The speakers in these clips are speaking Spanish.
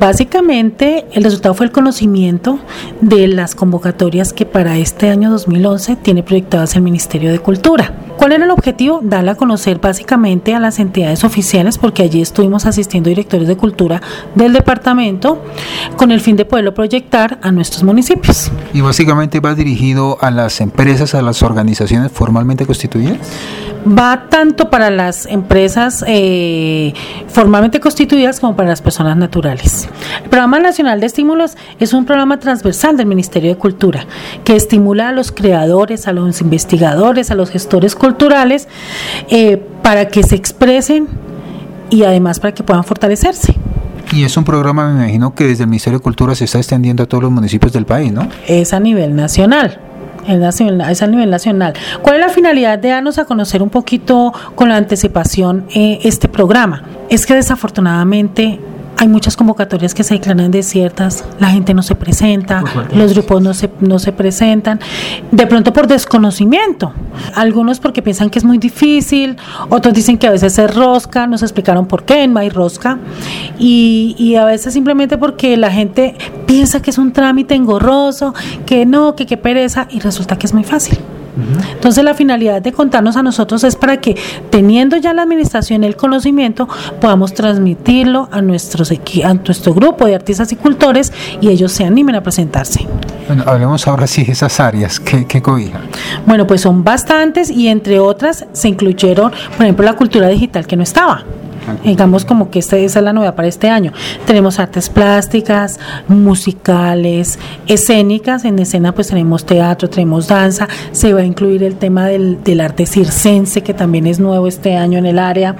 Básicamente, el resultado fue el conocimiento de las convocatorias que para este año 2011 tiene proyectadas el Ministerio de Cultura. ¿Cuál era el objetivo? Darle a conocer básicamente a las entidades oficiales, porque allí estuvimos asistiendo directores de cultura del departamento, con el fin de poderlo proyectar a nuestros municipios. Y básicamente va dirigido a las empresas, a las organizaciones formalmente constituidas va tanto para las empresas eh, formalmente constituidas como para las personas naturales. El Programa Nacional de Estímulos es un programa transversal del Ministerio de Cultura que estimula a los creadores, a los investigadores, a los gestores culturales eh, para que se expresen y además para que puedan fortalecerse. Y es un programa, me imagino, que desde el Ministerio de Cultura se está extendiendo a todos los municipios del país, ¿no? Es a nivel nacional es a nivel nacional. ¿Cuál es la finalidad de darnos a conocer un poquito con la anticipación eh, este programa? Es que desafortunadamente hay muchas convocatorias que se declaran desiertas, la gente no se presenta, los grupos no se, no se presentan, de pronto por desconocimiento. Algunos porque piensan que es muy difícil, otros dicen que a veces es rosca, nos explicaron por qué no hay rosca, y, y a veces simplemente porque la gente piensa que es un trámite engorroso, que no, que qué pereza, y resulta que es muy fácil. Entonces la finalidad de contarnos a nosotros es para que teniendo ya la administración el conocimiento podamos transmitirlo a, nuestros, a nuestro grupo de artistas y cultores y ellos se animen a presentarse. Bueno, hablemos ahora sí de esas áreas que, que cobijan. Bueno, pues son bastantes y entre otras se incluyeron, por ejemplo, la cultura digital que no estaba digamos como que esta, esa es la novedad para este año. Tenemos artes plásticas, musicales, escénicas, en escena pues tenemos teatro, tenemos danza, se va a incluir el tema del, arte circense, que también es nuevo este año en el área,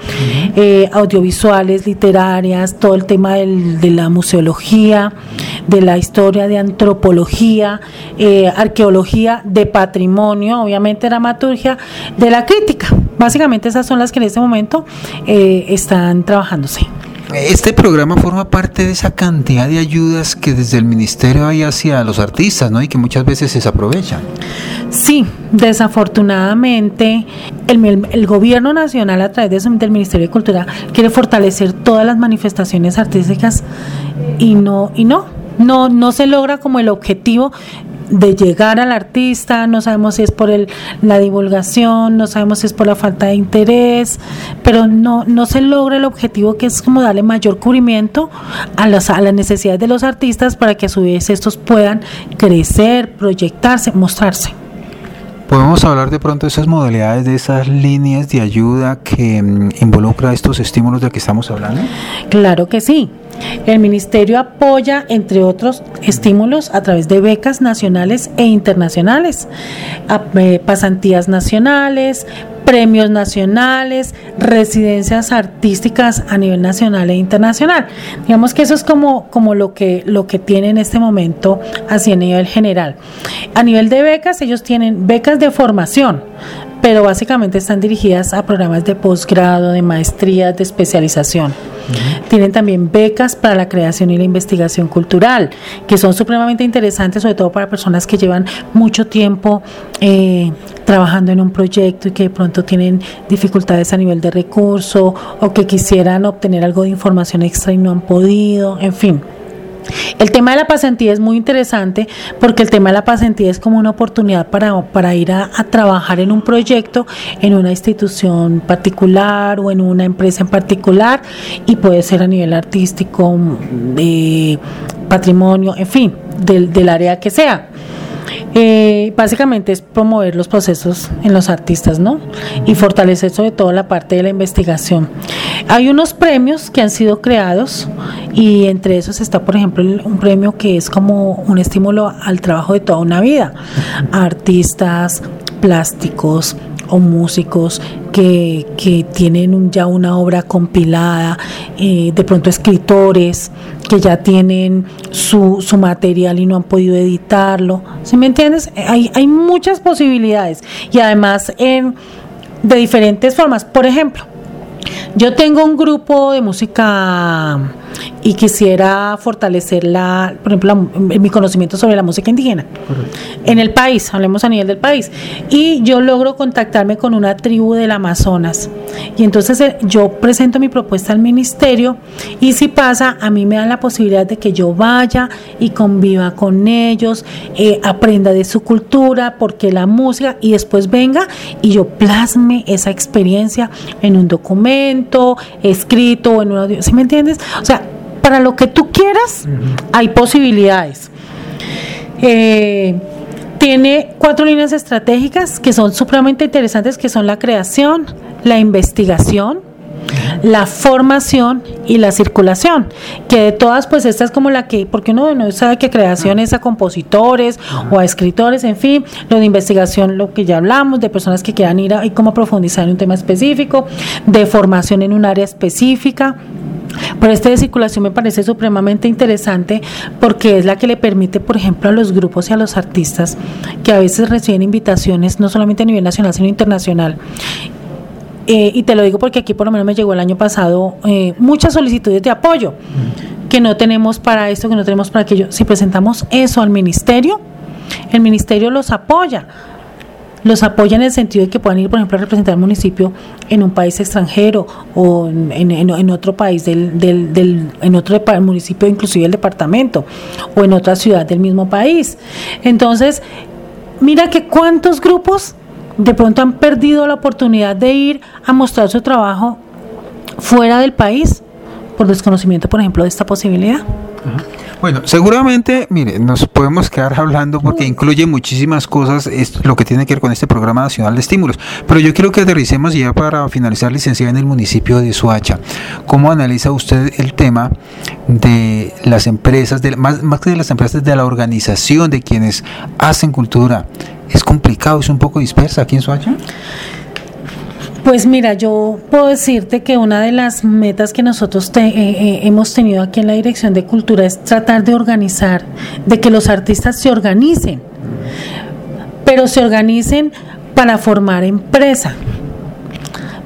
eh, audiovisuales, literarias, todo el tema de la museología, de la historia, de antropología, eh, arqueología, de patrimonio, obviamente dramaturgia, de la crítica. Básicamente esas son las que en este momento eh, están trabajándose. Este programa forma parte de esa cantidad de ayudas que desde el ministerio hay hacia los artistas, ¿no? Y que muchas veces se desaprovechan. Sí, desafortunadamente el, gobierno nacional a través del Ministerio de Cultura quiere fortalecer todas las manifestaciones artísticas y no y no no no se logra como el objetivo de llegar al artista, no sabemos si es por el, la divulgación, no sabemos si es por la falta de interés, pero no, no se logra el objetivo que es como darle mayor cubrimiento a las, a las necesidades de los artistas para que a su vez estos puedan crecer, proyectarse, mostrarse. ¿Podemos hablar de pronto de esas modalidades, de esas líneas de ayuda que mm, involucra estos estímulos de que estamos hablando? Claro que sí. El Ministerio apoya, entre otros estímulos, a través de becas nacionales e internacionales, eh, pasantías nacionales, premios nacionales, residencias artísticas a nivel nacional e internacional. Digamos que eso es como, como lo, que, lo que tiene en este momento así a nivel general. A nivel de becas, ellos tienen becas de formación, pero básicamente están dirigidas a programas de posgrado, de maestría, de especialización. Tienen también becas para la creación y la investigación cultural, que son supremamente interesantes, sobre todo para personas que llevan mucho tiempo eh, trabajando en un proyecto y que de pronto tienen dificultades a nivel de recurso o que quisieran obtener algo de información extra y no han podido, en fin. El tema de la pasantía es muy interesante porque el tema de la pasantía es como una oportunidad para, para ir a, trabajar en un proyecto, en una institución particular o en una empresa en particular y puede ser a nivel artístico, de patrimonio, en fin, del, del área que sea. Eh, básicamente es promover los procesos en los artistas, ¿no? Y fortalecer sobre todo la parte de la investigación. Hay unos premios que han sido creados y entre esos está, por ejemplo, un premio que es como un estímulo al trabajo de toda una vida. Artistas, plásticos, o músicos que, que tienen ya una obra compilada, eh, de pronto escritores que ya tienen su, su material y no han podido editarlo. ¿Sí me entiendes? Hay, hay muchas posibilidades y además de diferentes formas. Por ejemplo, yo tengo un grupo de música y quisiera fortalecer la, por ejemplo, mi conocimiento sobre la música indígena en el país, hablemos a nivel del país. Y yo logro contactarme con una tribu del Amazonas. Y entonces eh, yo presento mi propuesta al ministerio y si pasa, a mí me dan la posibilidad de que yo vaya y conviva con ellos, eh, aprenda de su cultura, porque la música, y después venga y yo plasme esa experiencia en un documento, escrito o en un audio. ¿Sí me entiendes? O sea, para lo que tú quieras, hay posibilidades. Eh, tiene cuatro líneas estratégicas que son supremamente interesantes, que son la creación, la investigación, la formación y la circulación, que de todas pues esta es como la que, porque uno no sabe que creación es a compositores o a escritores, en fin, lo de investigación, lo que ya hablamos, de personas que quieran ir a, y cómo profundizar en un tema específico, de formación en un área específica, pero esta de circulación me parece supremamente interesante porque es la que le permite, por ejemplo, a los grupos y a los artistas que a veces reciben invitaciones, no solamente a nivel nacional, sino internacional. Eh, y te lo digo porque aquí por lo menos me llegó el año pasado eh, muchas solicitudes de apoyo que no tenemos para esto, que no tenemos para aquello. Si presentamos eso al ministerio, el ministerio los apoya los apoya en el sentido de que puedan ir, por ejemplo, a representar al municipio en un país extranjero o en, en, otro país, del, del, del, en otro municipio, inclusive el departamento, o en otra ciudad del mismo país. Entonces, mira que cuántos grupos de pronto han perdido la oportunidad de ir a mostrar su trabajo fuera del país por desconocimiento, por ejemplo, de esta posibilidad. Bueno, seguramente, mire, nos podemos quedar hablando porque incluye muchísimas cosas es lo que tiene que ver con este programa nacional de estímulos. Pero yo quiero que aterricemos ya para finalizar, licenciada, en el municipio de Suacha. ¿Cómo analiza usted el tema de las empresas, de, más, más que de las empresas, de la organización de quienes hacen cultura? ¿Es complicado, es un poco dispersa aquí en Suacha? Pues mira, yo puedo decirte que una de las metas que nosotros eh, eh, hemos tenido aquí en la Dirección de Cultura es tratar de organizar, de que los artistas se organicen, pero se organicen para formar empresa.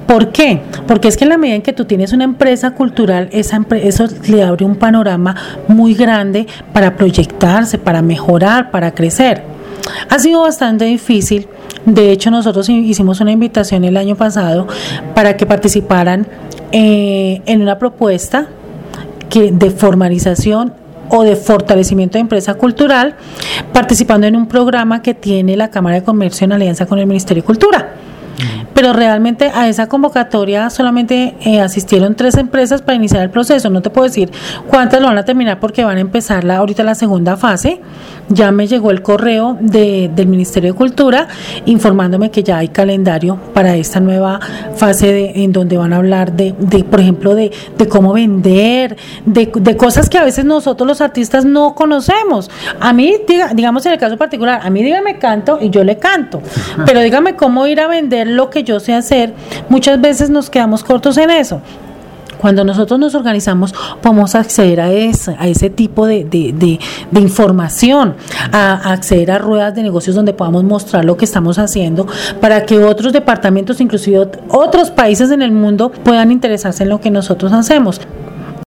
¿Por qué? Porque es que en la medida en que tú tienes una empresa cultural, esa eso le abre un panorama muy grande para proyectarse, para mejorar, para crecer. Ha sido bastante difícil de hecho, nosotros hicimos una invitación el año pasado para que participaran eh, en una propuesta que de formalización o de fortalecimiento de empresa cultural, participando en un programa que tiene la Cámara de Comercio en alianza con el Ministerio de Cultura. Pero realmente a esa convocatoria solamente eh, asistieron tres empresas para iniciar el proceso. No te puedo decir cuántas lo van a terminar porque van a empezar la, ahorita la segunda fase ya me llegó el correo de, del Ministerio de Cultura informándome que ya hay calendario para esta nueva fase de, en donde van a hablar de, de por ejemplo, de, de cómo vender, de, de, cosas que a veces nosotros los artistas no conocemos. A mí, diga, digamos en el caso particular, a mí dígame canto y yo le canto, pero dígame cómo ir a vender lo que yo sé hacer. Muchas veces nos quedamos cortos en eso. Cuando nosotros nos organizamos, podemos acceder a ese, a ese tipo de, de, de, información, a, acceder a ruedas de negocios donde podamos mostrar lo que estamos haciendo para que otros departamentos, inclusive otros países en el mundo, puedan interesarse en lo que nosotros hacemos.